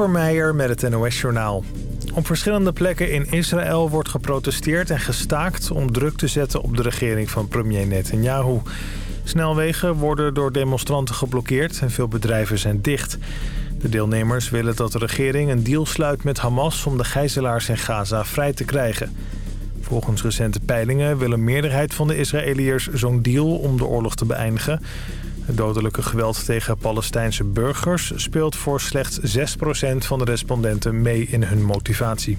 Kasper Meijer met het NOS-journaal. Op verschillende plekken in Israël wordt geprotesteerd en gestaakt... om druk te zetten op de regering van premier Netanyahu. Snelwegen worden door demonstranten geblokkeerd en veel bedrijven zijn dicht. De deelnemers willen dat de regering een deal sluit met Hamas... om de gijzelaars in Gaza vrij te krijgen. Volgens recente peilingen wil een meerderheid van de Israëliërs zo'n deal om de oorlog te beëindigen... Het dodelijke geweld tegen Palestijnse burgers speelt voor slechts 6% van de respondenten mee in hun motivatie.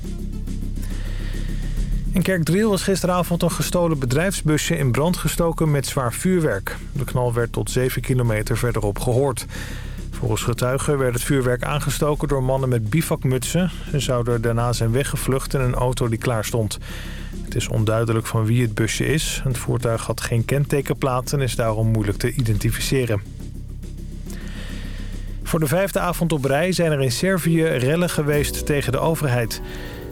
In Kerkdriel was gisteravond een gestolen bedrijfsbusje in brand gestoken met zwaar vuurwerk. De knal werd tot 7 kilometer verderop gehoord. Volgens getuigen werd het vuurwerk aangestoken door mannen met bivakmutsen. Ze zouden daarna zijn weggevlucht in een auto die klaar stond. Het is onduidelijk van wie het busje is. Het voertuig had geen kentekenplaat en is daarom moeilijk te identificeren. Voor de vijfde avond op rij zijn er in Servië rellen geweest tegen de overheid.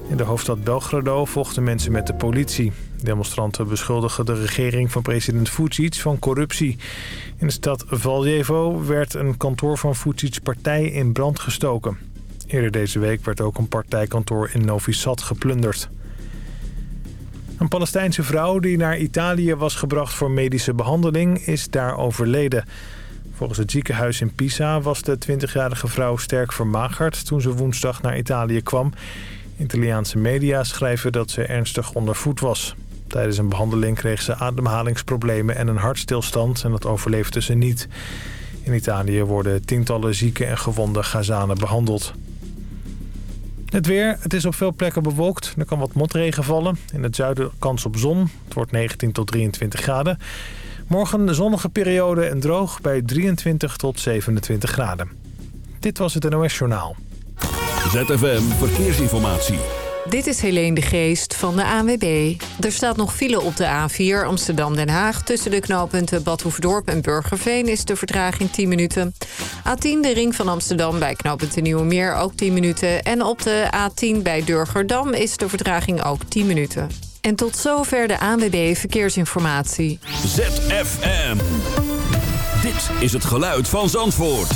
In de hoofdstad Belgrado vochten mensen met de politie. Demonstranten beschuldigen de regering van president Vucic van corruptie. In de stad Valjevo werd een kantoor van Vucic's partij in brand gestoken. Eerder deze week werd ook een partijkantoor in Novi Sad geplunderd. Een Palestijnse vrouw die naar Italië was gebracht voor medische behandeling is daar overleden. Volgens het ziekenhuis in Pisa was de 20-jarige vrouw sterk vermagerd toen ze woensdag naar Italië kwam. Italiaanse media schrijven dat ze ernstig onder voet was. Tijdens een behandeling kreeg ze ademhalingsproblemen en een hartstilstand en dat overleefde ze niet. In Italië worden tientallen zieke en gewonde Gazanen behandeld. Het weer, het is op veel plekken bewolkt. Er kan wat motregen vallen. In het zuiden kans op zon. Het wordt 19 tot 23 graden. Morgen de zonnige periode en droog bij 23 tot 27 graden. Dit was het NOS Journaal. ZFM Verkeersinformatie. Dit is Helene de Geest van de ANWB. Er staat nog file op de A4 Amsterdam-Den Haag. Tussen de knooppunten Badhoevedorp en Burgerveen is de vertraging 10 minuten. A10 de ring van Amsterdam bij knooppunt Nieuwe Meer ook 10 minuten. En op de A10 bij Durgerdam is de vertraging ook 10 minuten. En tot zover de ANWB Verkeersinformatie. ZFM. Dit is het geluid van Zandvoort.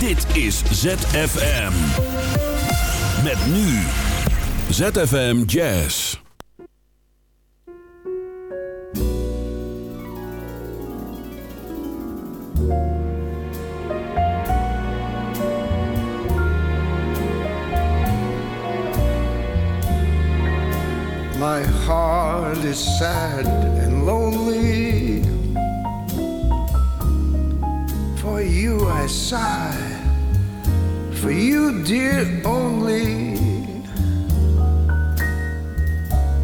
Dit is ZFM. Met nu... ZFM Jazz. My heart is sad and lonely. For you I sigh, for you, dear, only.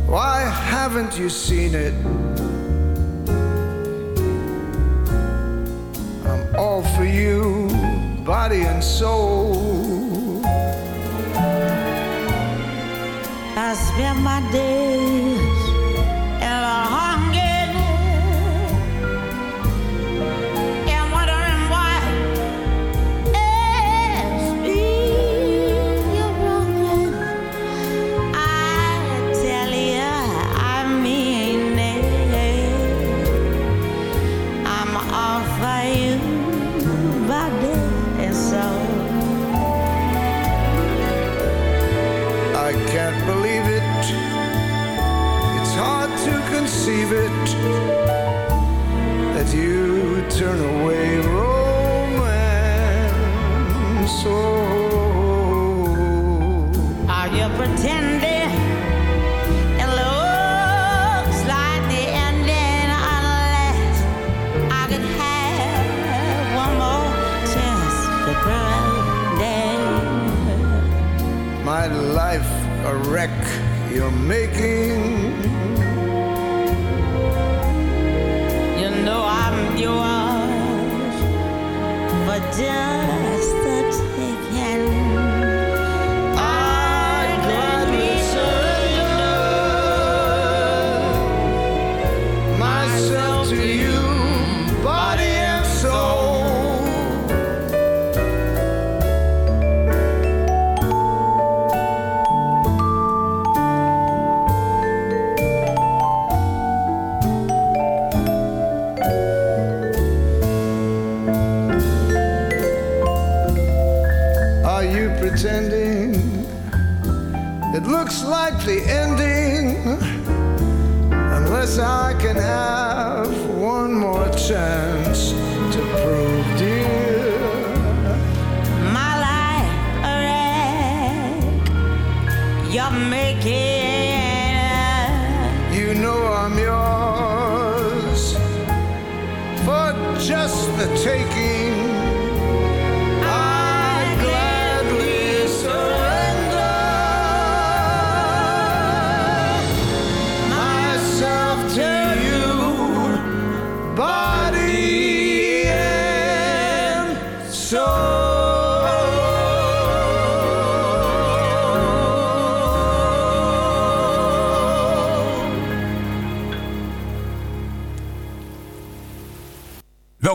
Why haven't you seen it? I'm all for you, body and soul. I spend my days it that you turn away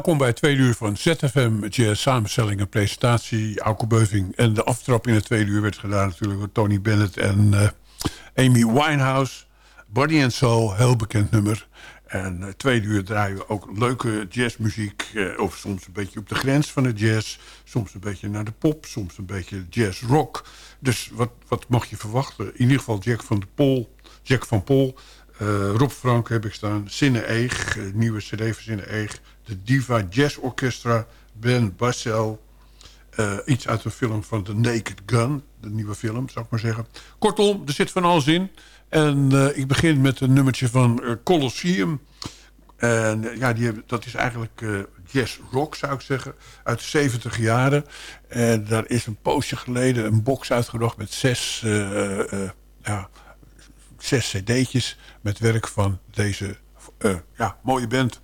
Welkom bij tweede uur van ZFM Jazz samenstelling en presentatie. Auke Beuving. En de aftrap in het tweede uur werd gedaan natuurlijk door Tony Bennett en eh, Amy Winehouse. Body and Soul, heel bekend nummer. En het tweede uur draaien we ook leuke jazzmuziek. eh, of soms een beetje op de grens van de jazz. Soms een beetje naar de pop. Soms een beetje jazz rock. Dus wat, wat mag je verwachten? In ieder geval Jack van de Pol. Jack van Pol. Eh, Rob Frank heb ik staan. Sinne Eeg. eh, nieuwe cd van Sinne Eeg. De Diva Jazz Orchestra. Ben Bassel. Eh, iets uit een film van The Naked Gun. De nieuwe film, zou ik maar zeggen. Kortom, er zit van alles in. En ik begin met een nummertje van Colosseum. En ja, die hebben, dat is eigenlijk jazz rock, zou ik zeggen. Uit de 70 jaren. En daar is een poosje geleden een box uitgebracht met zes, ja, zes cd'tjes... met werk van deze eh, ja, mooie band.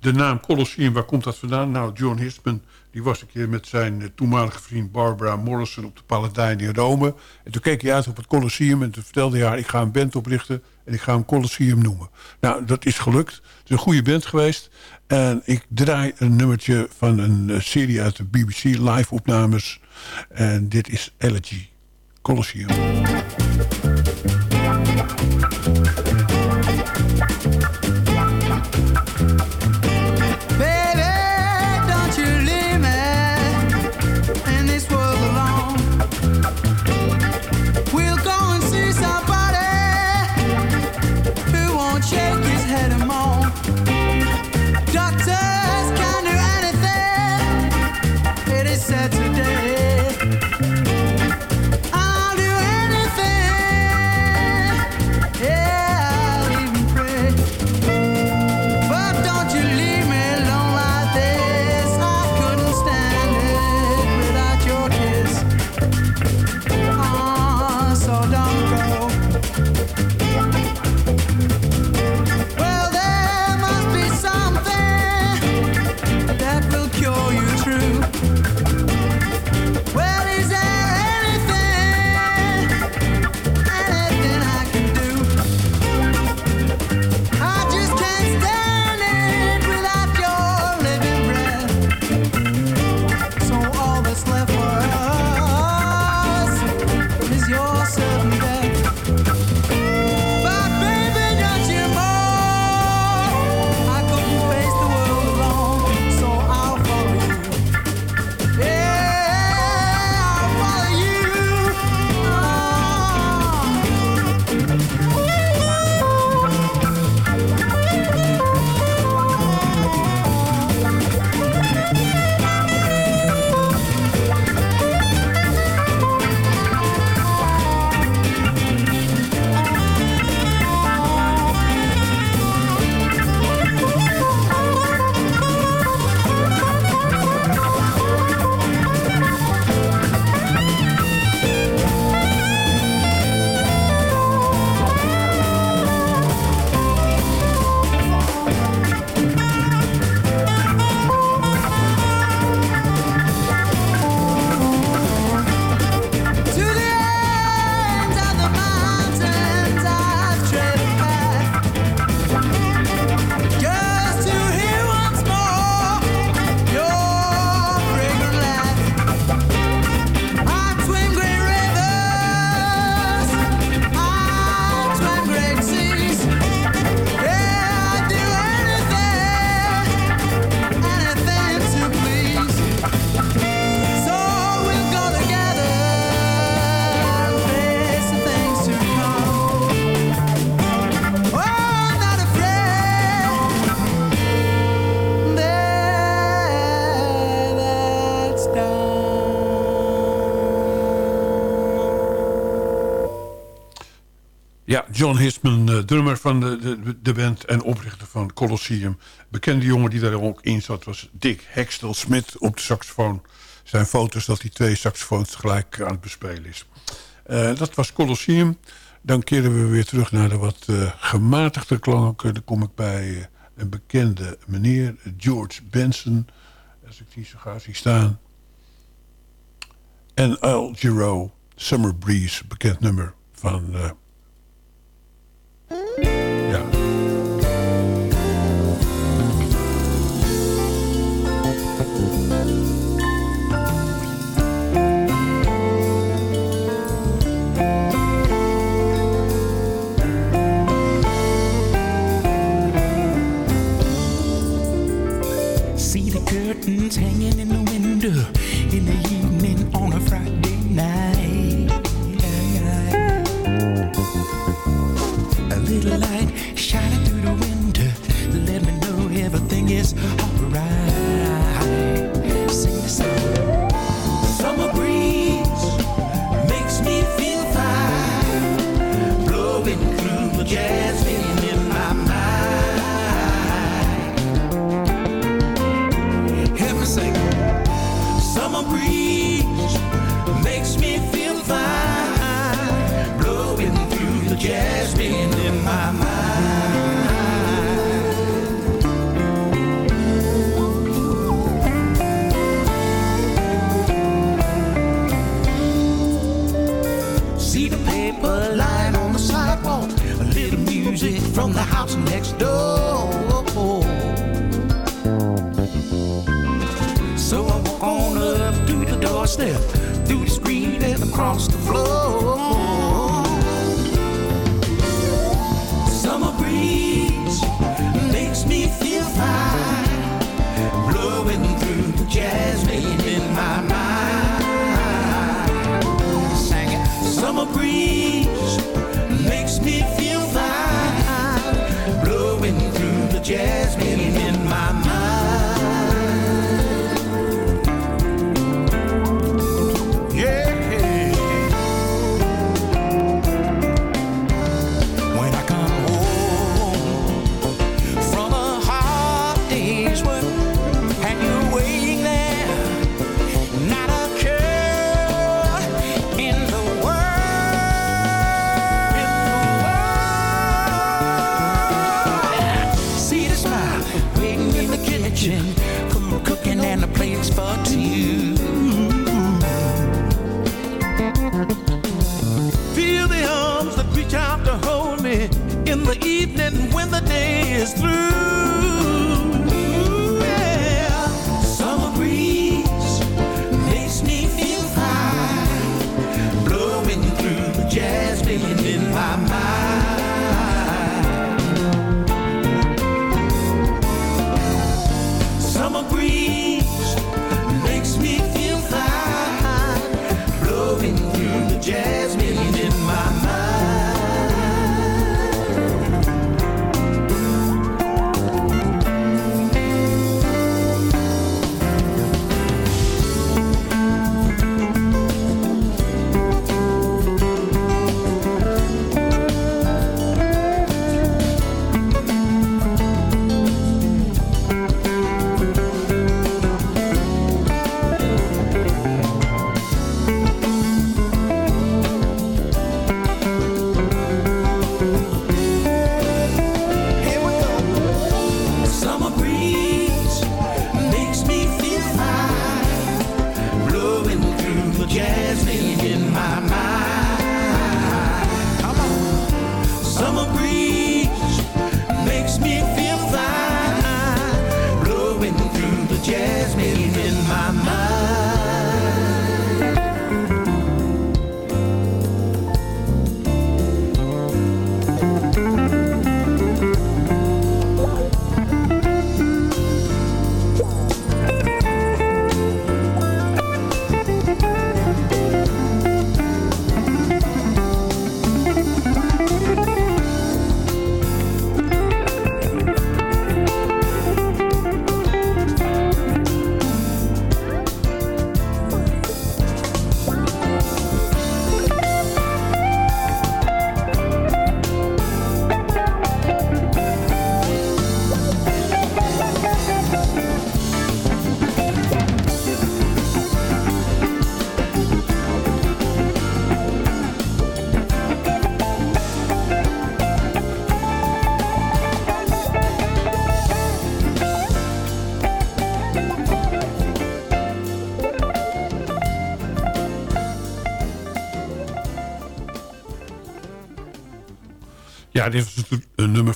De naam Colosseum, waar komt dat vandaan? Nou, John Histman die was een keer met zijn eh, toenmalige vriend Barbara Morrison... op de Paladijn in Rome. En toen keek hij uit op het Colosseum en toen vertelde hij haar... ik ga een band oprichten en ik ga hem Colosseum noemen. Nou, dat is gelukt. Het is een goede band geweest. En ik draai een nummertje van een eh, serie uit de BBC live opnames. En dit is Elegy, Colosseum. John Hisman, uh, drummer van de, de, de, band en oprichter van Colosseum. Bekende jongen die daar ook in zat was Dick Hextel Smith op de saxofoon. Zijn foto's dat hij twee saxofoons tegelijk aan het bespelen is. Uh, dat was Colosseum. Dan keren we weer terug naar de wat uh, gematigde klanken. Dan kom ik bij een bekende meneer, George Benson. Als ik die zo ga zie staan. En Al Giro, Summer Breeze, bekend nummer van... waiting in the kitchen, from cooking and the plates for two. Feel the arms that reach out to hold me in the evening when the day is through.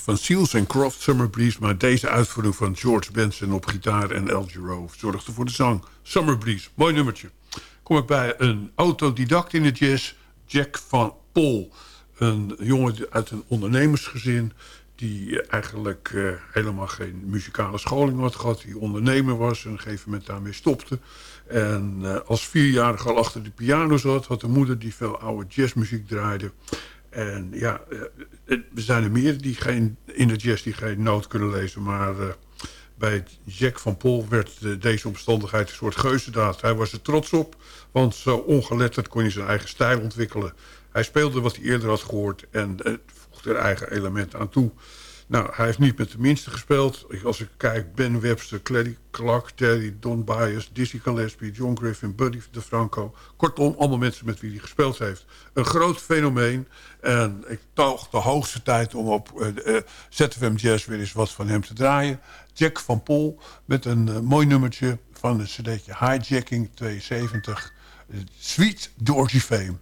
Van Seals and Croft, Summer Breeze... maar deze uitvoering van George Benson op gitaar en El Giro... zorgde voor de zang Summer Breeze. Mooi nummertje. Kom ik bij een autodidact in de jazz, Jack van Pol. Een jongen uit een ondernemersgezin... die eigenlijk eh, helemaal geen muzikale scholing had gehad... die ondernemer was en op een gegeven moment daarmee stopte... En uh, als vierjarige al achter de piano zat... had een moeder die veel oude jazzmuziek draaide. En ja, uh, er zijn er meer die geen, in de jazz die geen noot kunnen lezen. Maar uh, bij Jack van Pol werd deze omstandigheid een soort geuzendaad. Hij was er trots op, want zo ongeletterd kon hij zijn eigen stijl ontwikkelen. Hij speelde wat hij eerder had gehoord en voegde er eigen elementen aan toe. Nou, hij heeft niet met de minste gespeeld. Als ik kijk, Ben Webster, Clary Clark, Terry, Don Byers, Dizzy Gillespie, John Griffin, Buddy DeFranco. Kortom, allemaal mensen met wie hij gespeeld heeft. Een groot fenomeen. En ik toog de hoogste tijd om op uh, uh, ZFM Jazz weer eens wat van hem te draaien. Jack van Pol met een uh, mooi nummertje van een cd'tje Hijacking 72. Sweet Georgie Fame.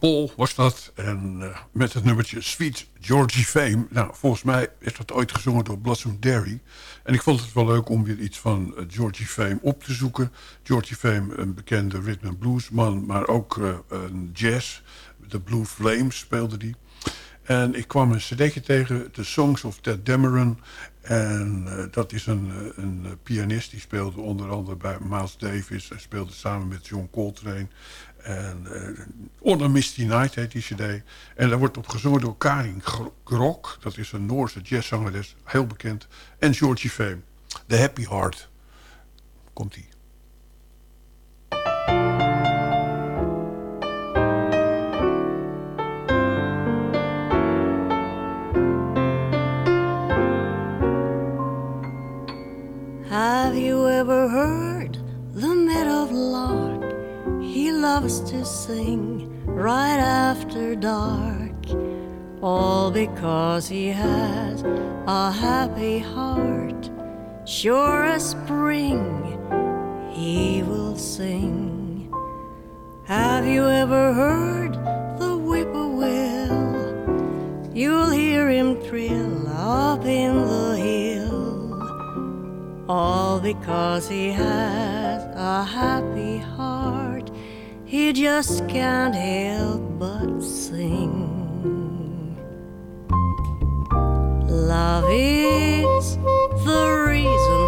Van was dat. En eh, met het nummertje Sweet Georgie Fame. Nou, volgens mij is dat ooit gezongen door Blossom Derry. En ik vond het wel leuk om weer iets van uh, Georgie Fame op te zoeken. Georgie Fame, een bekende rhythm and bluesman, maar ook uh, een jazz. De Blue Flames speelde die. En ik kwam een cd'tje tegen, The Songs of Ted Dameron. En dat is een, een pianist die speelde onder andere bij Miles Davis. En speelde samen met John Coltrane. En uh, On a Misty Night heet die cd. En daar wordt op gezongen door Karin Grok. Dat is een Noorse jazzzangeres, heel bekend. En Georgie Fame. The Happy Heart. Komt-ie. Loves to sing right after dark, all because he has a happy heart. Sure as spring, he will sing. Have you ever heard the whippoorwill? You'll hear him trill up in the hill all because he has a happy heart. He just can't help but sing. Love is the reason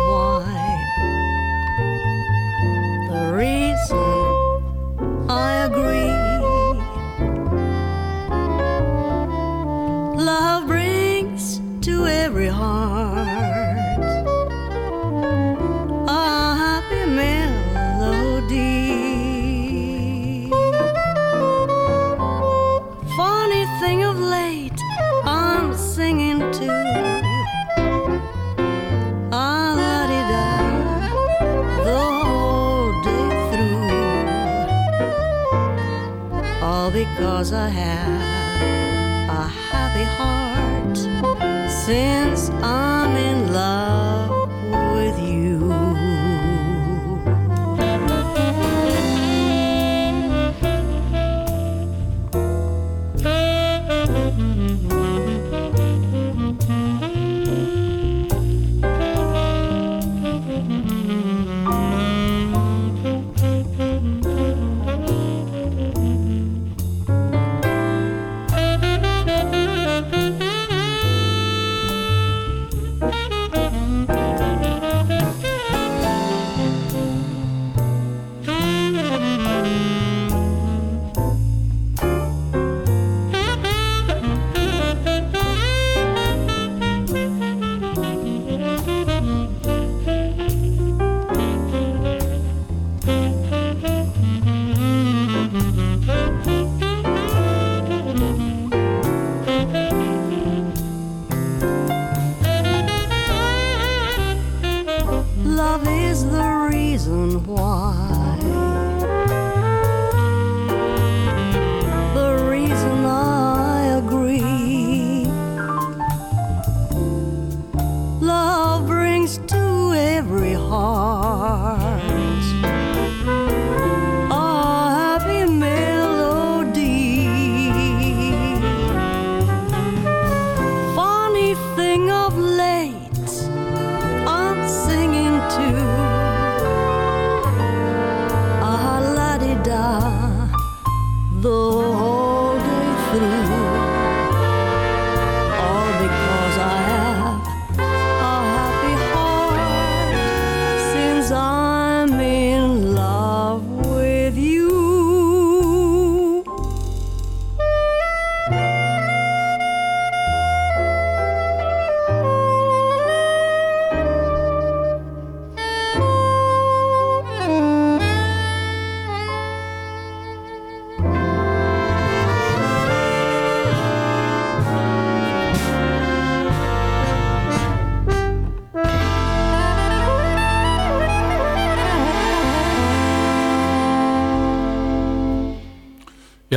because I have a happy heart. Since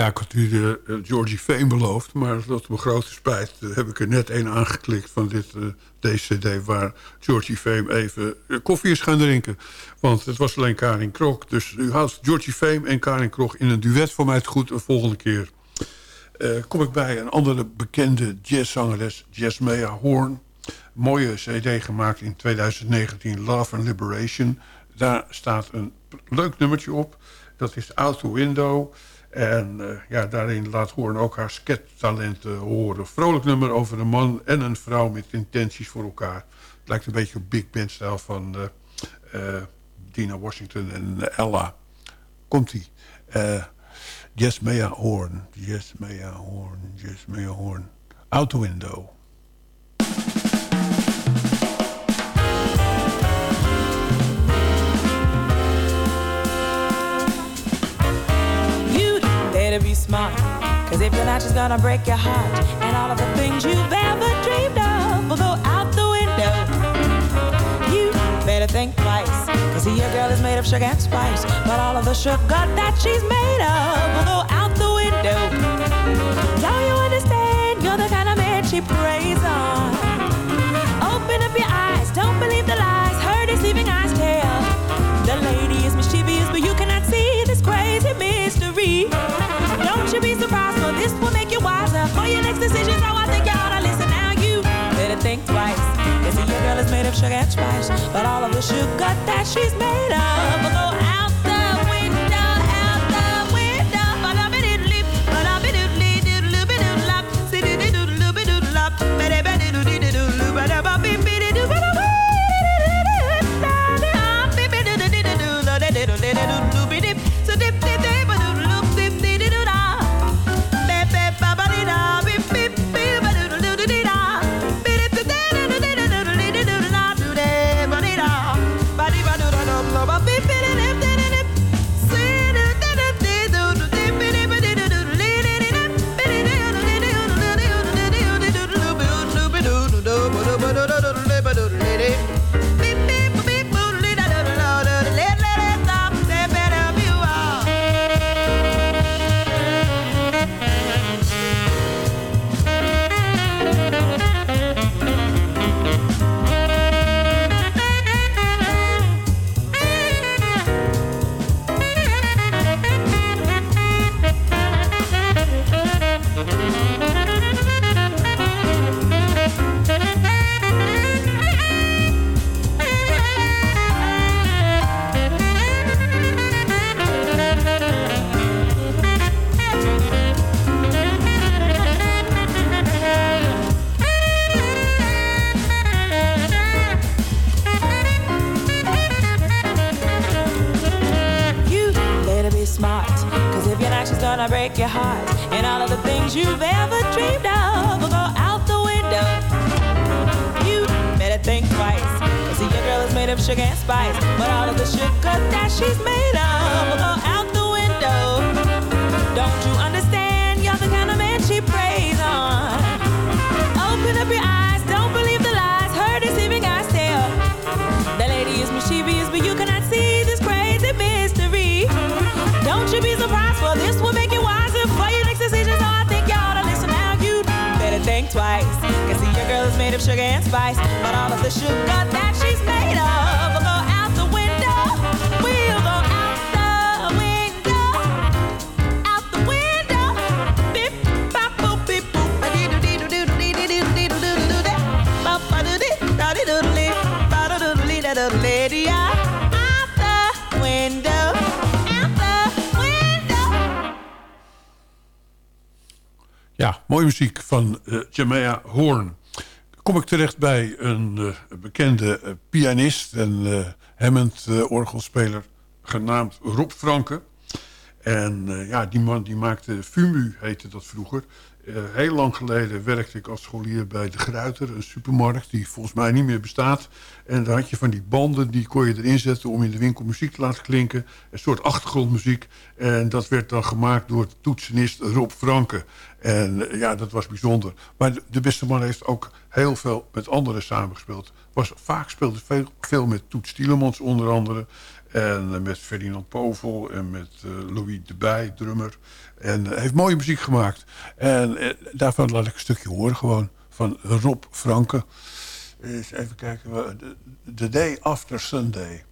ja, ik had u de eh, Georgie Fame beloofd... maar tot mijn grote spijt heb ik er net één aangeklikt van dit, uh, deze cd... waar Georgie Fame even eh, koffie is gaan drinken. Want het was alleen Karin Krok. Dus u houdt Georgie Fame en Karin Krok in een duet voor mij het goed een volgende keer. kom ik bij een andere bekende jazzzangeres, Jasmea Horn. Mooie cd gemaakt in 2019, Love and Liberation. Daar staat een leuk nummertje op. Dat is Out the Window... En eh, ja, daarin laat Hoorn ook haar skettalenten horen. Vrolijk nummer over een man en een vrouw met intenties voor elkaar. Het lijkt een beetje op big band-stijl van eh, eh, Dina Washington en Ella. Komt-ie. Yes, Horn. Jesmea Horn. Jesmea Horn. Out the window. smart. Cause if you're not, she's gonna break your heart. And all of the things you've ever dreamed of will go out the window. You better think twice. Cause your girl is made of sugar and spice. But all of the sugar that she's made of will go out the window. Now you understand, you're the kind of man she preys on. Open up your eyes, don't believe the lies. makes decisions how I think you ought to listen. Now you better think twice. If your girl is made of sugar and spice, but all of the sugar that she's made of will go out. Ba-ba-doo-dee, da-dee-doo-dee, ba-da-doo-dee-da-doo-dee-dee, yeah. Out the window. Out the window. Ja, mooie muziek van eh Jamea Horn. Kom ik terecht bij een eh, bekende eh, pianist en Hammond-orgelspeler genaamd Rob Franke. En ja, die man die maakte FUMU, heette dat vroeger. Eh, heel lang geleden werkte ik als scholier bij De Gruiter, een supermarkt die volgens mij niet meer bestaat. En daar had je van die banden, die kon je erin zetten om in de winkel muziek te laten klinken. Een soort achtergrondmuziek. En dat werd dan gemaakt door de toetsenist Rob Franke. En eh, ja, dat was bijzonder. Maar de, beste man heeft ook heel veel met anderen samengespeeld. Was, vaak speelde veel, veel met Toet Stielemans onder andere. En eh, met Ferdinand Povel en met eh, Louis de Bij, drummer. En hij heeft mooie muziek gemaakt. En eh, daarvan laat ik een stukje horen gewoon van Rob Franke. Eens even kijken. The Day After Sunday.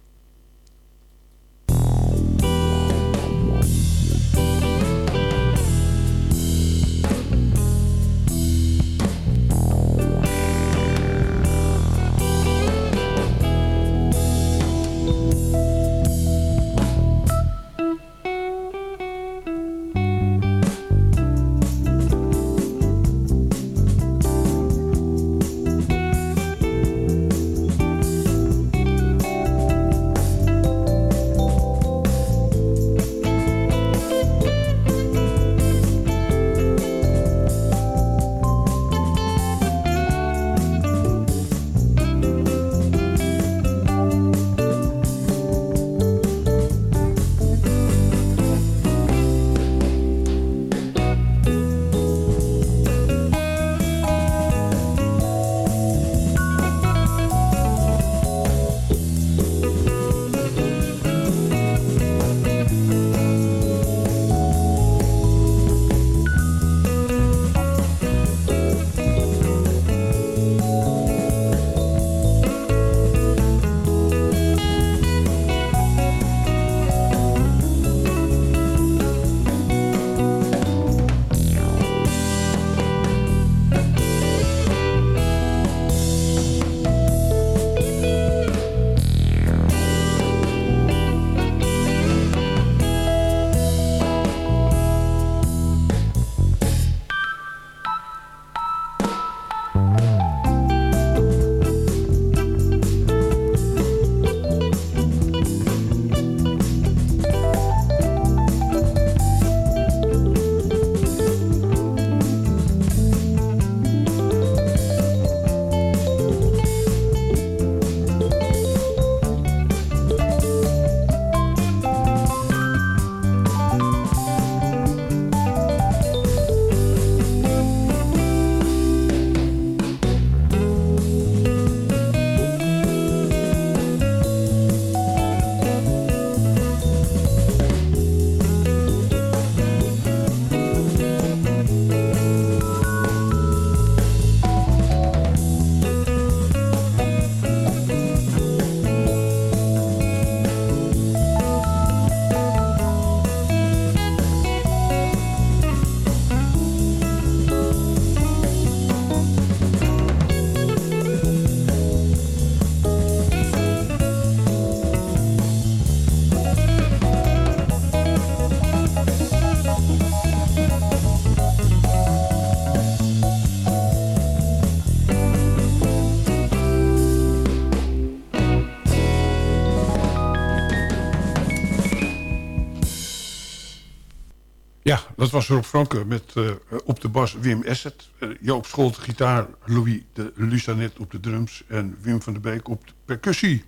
Dat was Rob Franke met eh, op de bas Wim Esset. eh, Joop Scholt gitaar, Louis de Lusanet op de drums... en Wim van der Beek op de percussie.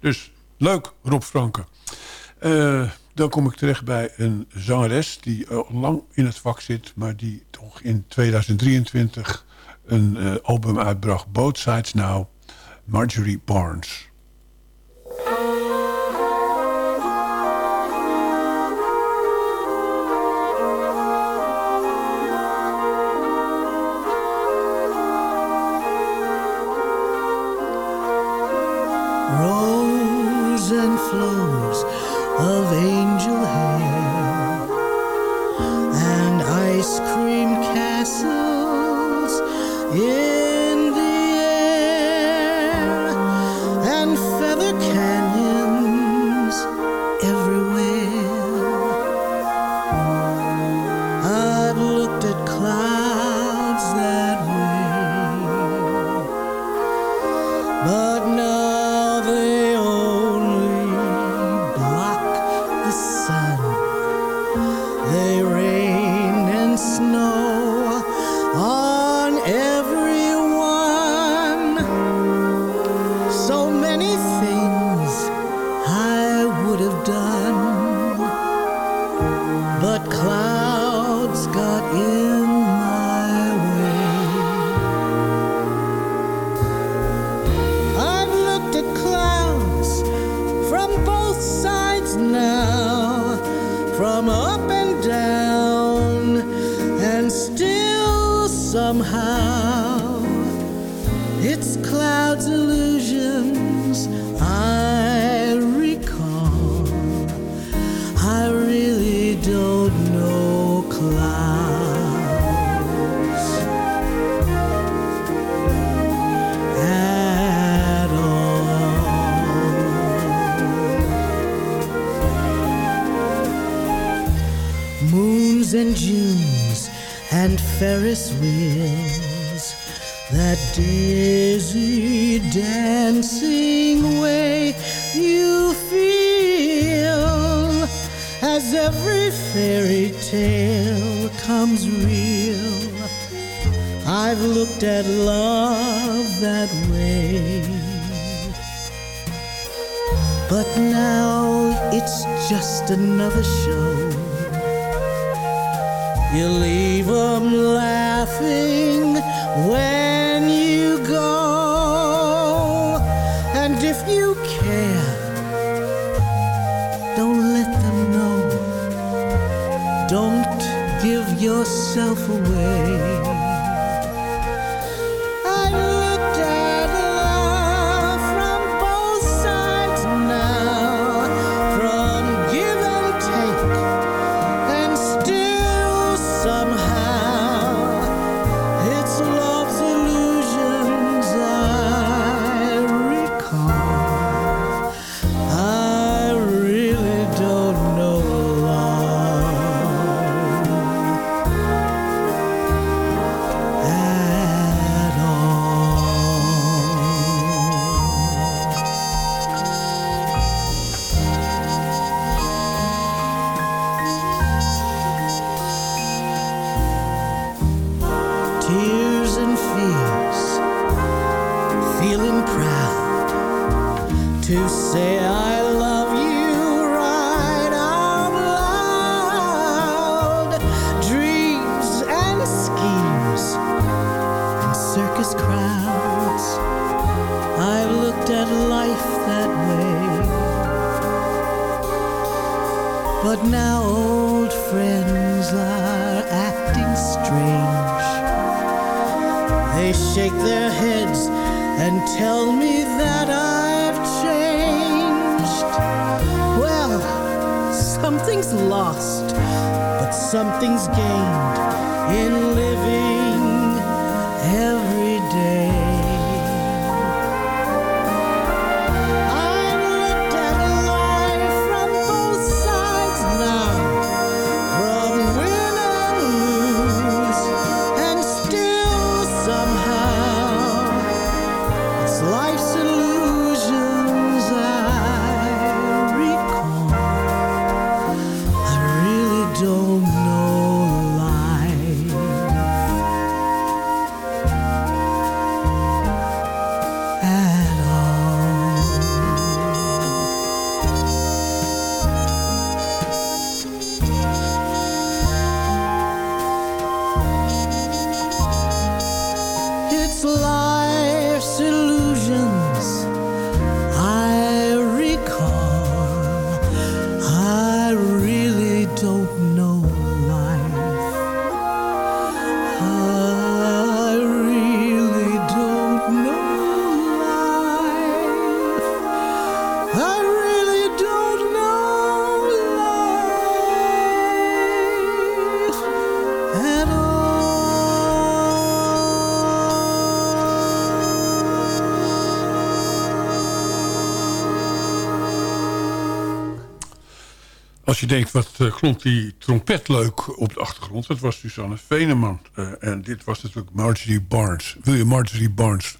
Dus leuk, Rob Franke. Eh, dan kom ik terecht bij een zangeres die lang in het vak zit... maar die toch in 2023 een album uitbracht. Both Sides Now, Marjorie Barnes. Flows of angel hair and ice cream castles in but clouds got in. Ferris wheels that dizzy dancing way you feel as every fairy tale comes real. I've looked at love that way. But now it's just another show. You leave 'em laughing when you go. And if you care, don't let them know. Don't give yourself away. Als je denkt, wat eh, klonk die trompet leuk op de achtergrond. Dat was Susanne Veneman. Eh, en dit was natuurlijk Marjorie Barnes. Wil je Marjorie Barnes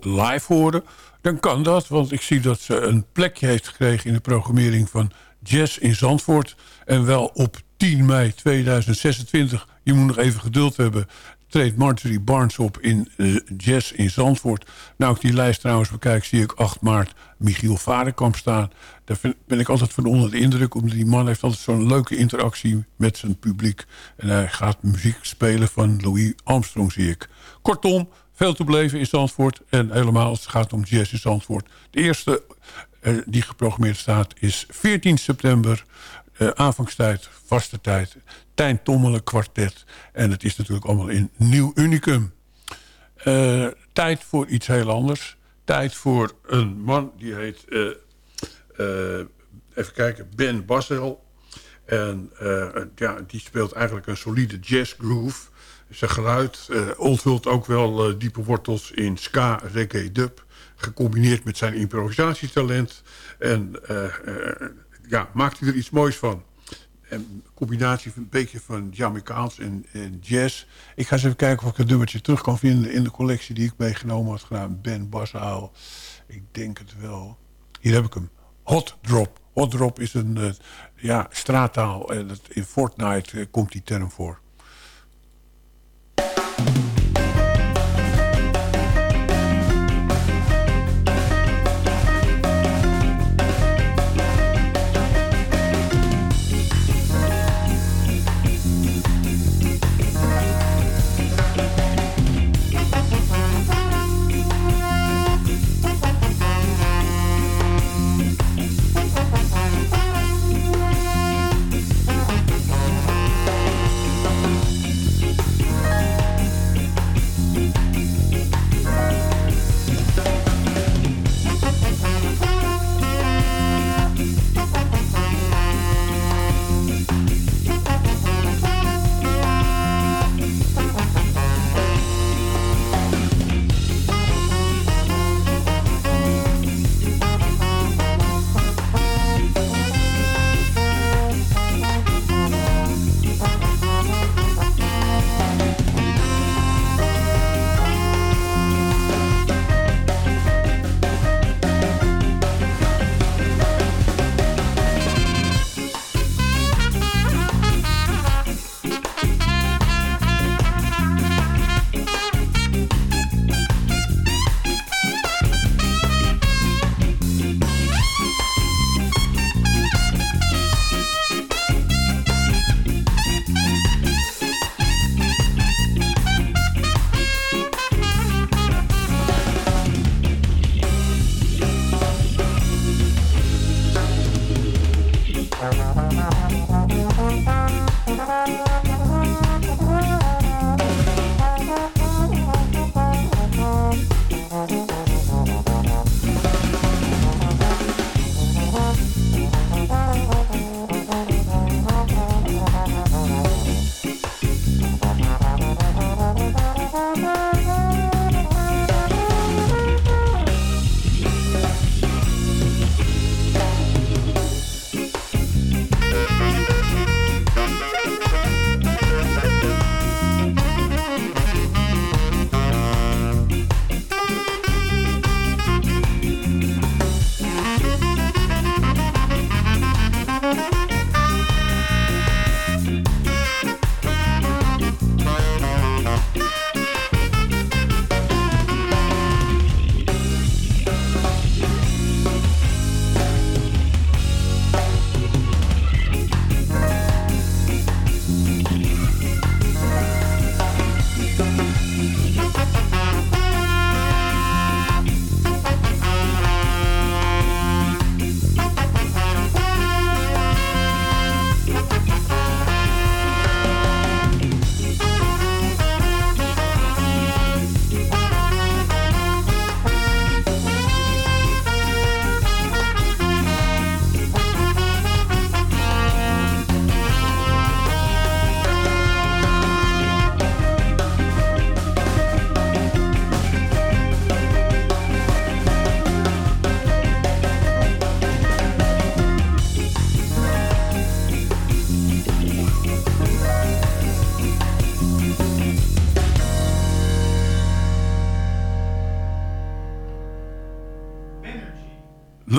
live horen? Dan kan dat, want ik zie dat ze een plekje heeft gekregen... in de programmering van Jazz in Zandvoort. En wel op 10 mei 2026. Je moet nog even geduld hebben treedt Marjorie Barnes op in eh, Jazz in Zandvoort. Nou, ik die lijst trouwens bekijk, zie ik 8 maart Michiel Varenkamp staan. Daar vind- ben ik altijd van onder de indruk, omdat die man heeft altijd zo'n leuke interactie met zijn publiek. En hij gaat muziek spelen van Louis Armstrong, zie ik. Kortom, veel te beleven in Zandvoort. En helemaal als het gaat om jazz in Zandvoort. De eerste eh, die geprogrammeerd staat is 14 september. Eh, aanvangstijd, vaste tijd. Tijn Tommelen kwartet. En het is natuurlijk allemaal in Nieuw Unicum. Eh, tijd voor iets heel anders. Tijd voor een man die heet... eh, even kijken, Ben Bassel. En ja, die speelt eigenlijk een solide jazz groove. Zijn geluid onthult ook wel diepe wortels in ska, reggae, dub. Gecombineerd met zijn improvisatietalent. En ja, maakt hij er iets moois van. Een combinatie van een beetje van Jamaicaans en, en jazz. Ik ga eens even kijken of ik het nummertje terug kan vinden... in de collectie die ik meegenomen had gedaan. Ben Bassaal. Ik denk het wel. Hier heb ik hem. Hot Drop. Hot Drop is een eh, ja, straattaal. In Fortnite eh, komt die term voor.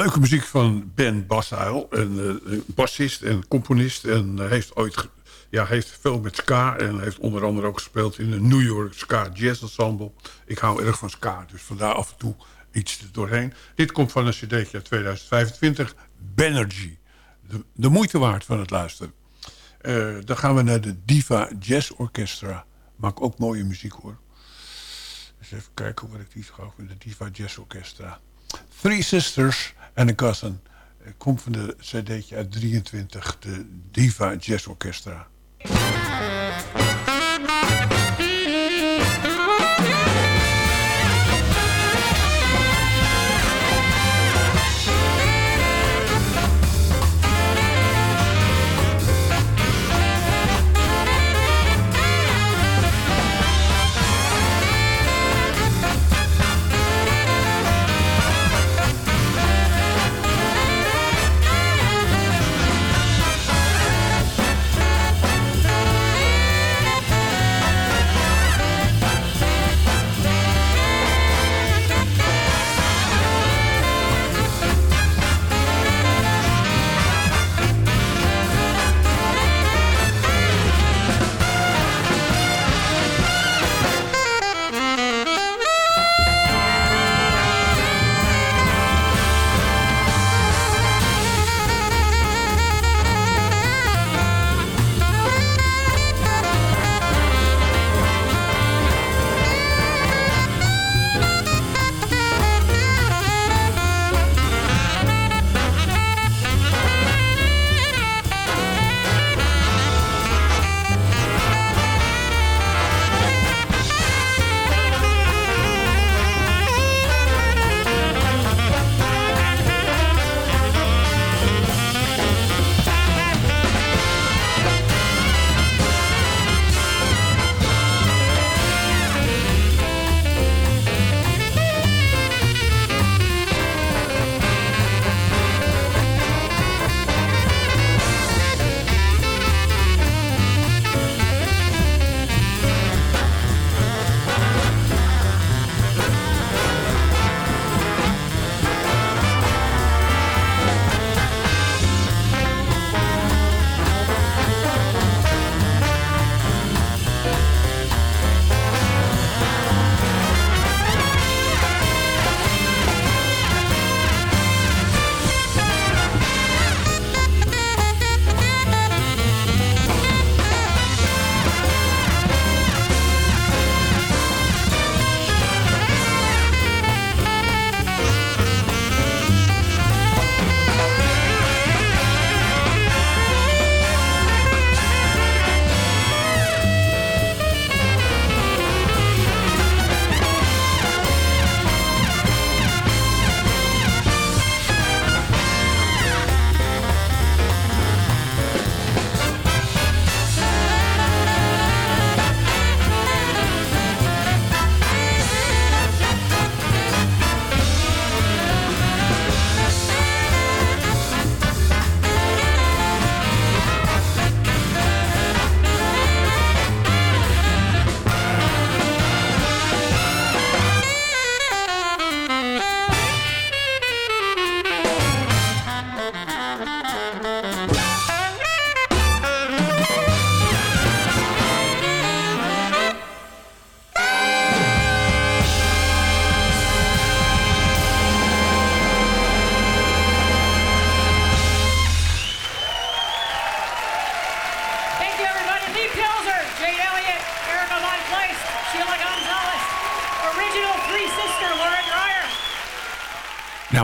Leuke muziek van Ben Bassuil. Een eh, bassist en componist. En eh, heeft ooit ja, heeft veel met ska. En heeft onder andere ook gespeeld in een New York Ska Jazz Ensemble. Ik hou erg van ska. Dus vandaar af en toe iets er doorheen. Dit komt van een cd'tje uit 2025. Banergy. De, de moeite waard van het luisteren. Eh, dan gaan we naar de Diva Jazz Orchestra. Maak ook mooie muziek hoor. Even kijken hoe ik die gauw vind. De Diva Jazz Orchestra. Three Sisters a Cousin. Eh, Komt van de cd'tje uit 23. De Diva Jazz Orchestra.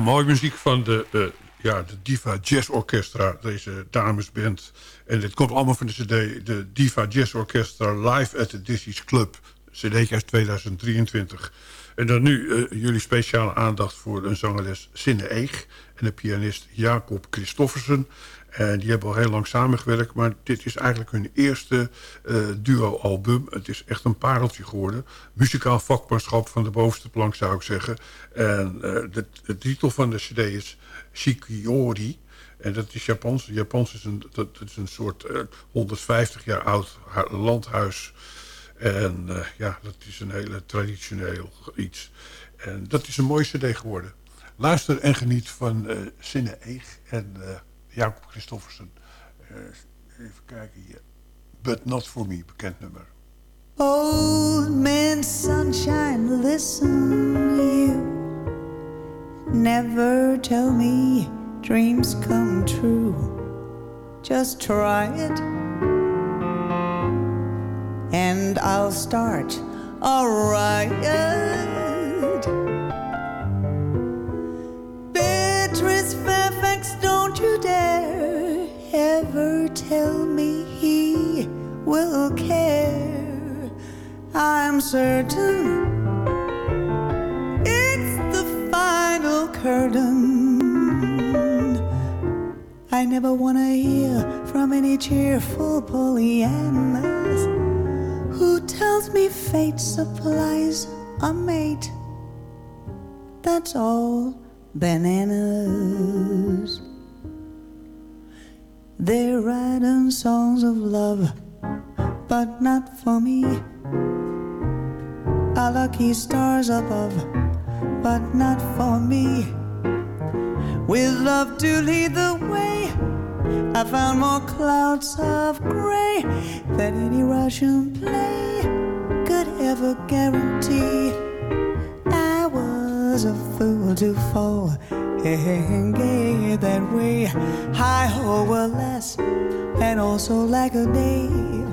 Mooie muziek van de, eh, ja, de Diva Jazz Orchestra, deze damesband. En dit komt allemaal van de cd, de Diva Jazz Orchestra Live at the Dizzy's Club. cd uit 2023. En dan nu eh, jullie speciale aandacht voor een zangeres Sinne Eeg... en de pianist Jacob Christoffersen. En die hebben al heel lang samengewerkt... maar dit is eigenlijk hun eerste eh, duo-album. Het is echt een pareltje geworden. Muzikaal vakmanschap van de bovenste plank zou ik zeggen. En uh, de, titel van de cd is Shikiori... En dat is Japans. Japans is een, dat, is een soort uh, 150 jaar oud landhuis. En uh, ja, dat is een hele traditioneel iets. En dat is een mooie cd geworden. Luister en geniet van uh, Sinne Eeg en uh, Jacob Christoffersen. Eh, even kijken hier. But Not For Me, bekend nummer. Old man sunshine, listen you Never tell me dreams come true Just try it And I'll start a riot will care I'm certain it's the final curtain. I never want to hear from any cheerful Pollyannas who tells me fate supplies a mate. That's all bananas. They're writing songs of love, but not for me a lucky stars above, but not for me. With love to lead the way, I found more clouds of gray than any Russian play could ever guarantee. I was a fool to fall and get that way. High ho less, and also like a day.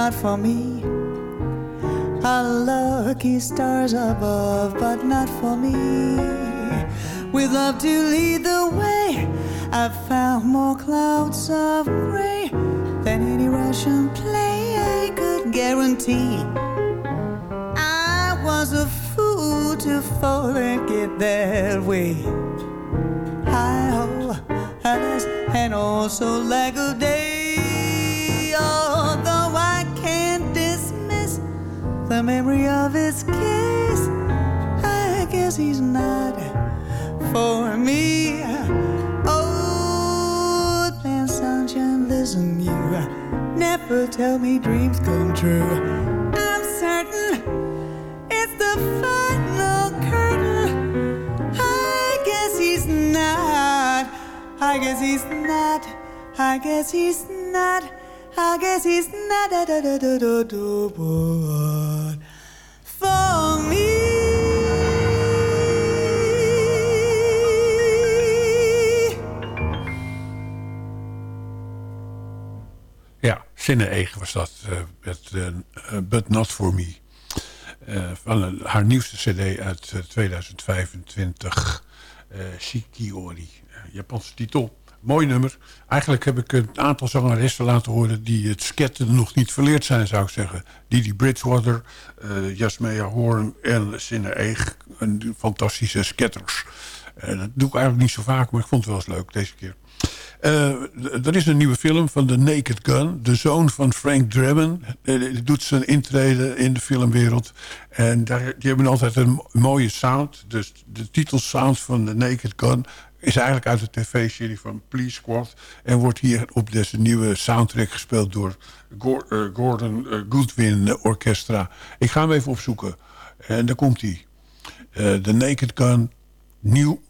not for me. A lucky stars above, but not for me. With love to lead the way, I've found more clouds of gray than any Russian play I could guarantee. I was a fool to fall and get that way. I oh, alas, and also like a day. The memory of his kiss, I guess he's not for me. Oh, then sunshine, listen, you never tell me dreams come true. I'm certain it's the final curtain. I guess he's not. I guess he's not. I guess he's not. I guess he's not. Da, da, da, da, da, da, but Ja, Zinne-Ege was dat. eh, met eh, eh, But Not For Me. Eh, van haar nieuwste cd uit eh, 2025. eh Shikiori. Eh, Japanse titel. Mooi nummer. Eigenlijk heb ik een aantal zangeressen laten horen... die het sketten nog niet verleerd zijn, zou ik zeggen. Didi Bridgewater, eh Jasmea Hoorn en Zinne-Eeg. Een fantastische sketters. Eh, dat doe ik eigenlijk niet zo vaak, maar ik vond het wel eens leuk deze keer. D- er is een nieuwe film van The Naked Gun. De zoon van Frank Drebin. Eh, doet zijn intrede in de filmwereld. En daar, die hebben altijd een mo- mooie sound. Dus de titelsound van The Naked Gun is eigenlijk uit de tv-serie van Police Squad. En wordt hier op deze nieuwe soundtrack gespeeld door eh, Gordon Goodwin Orchestra. Ik ga hem even opzoeken. En daar komt hij. Eh, The Naked Gun, nieuw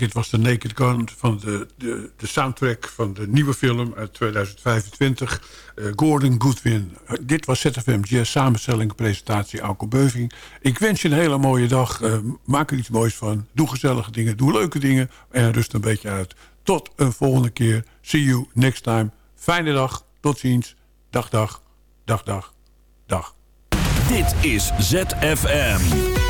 dit was de Naked Gun van de, de, de soundtrack van de nieuwe film uit 2025. Uh, Gordon Goodwin. Dit was ZFM Jazz samenstelling, presentatie Alko Beuving. Ik wens je een hele mooie dag. Uh, maak er iets moois van. Doe gezellige dingen, doe leuke dingen. En rust een beetje uit. Tot een volgende keer. See you next time. Fijne dag. Tot ziens. Dag, dag. Dag, dag. Dag. Dit is ZFM.